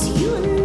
It's you and me.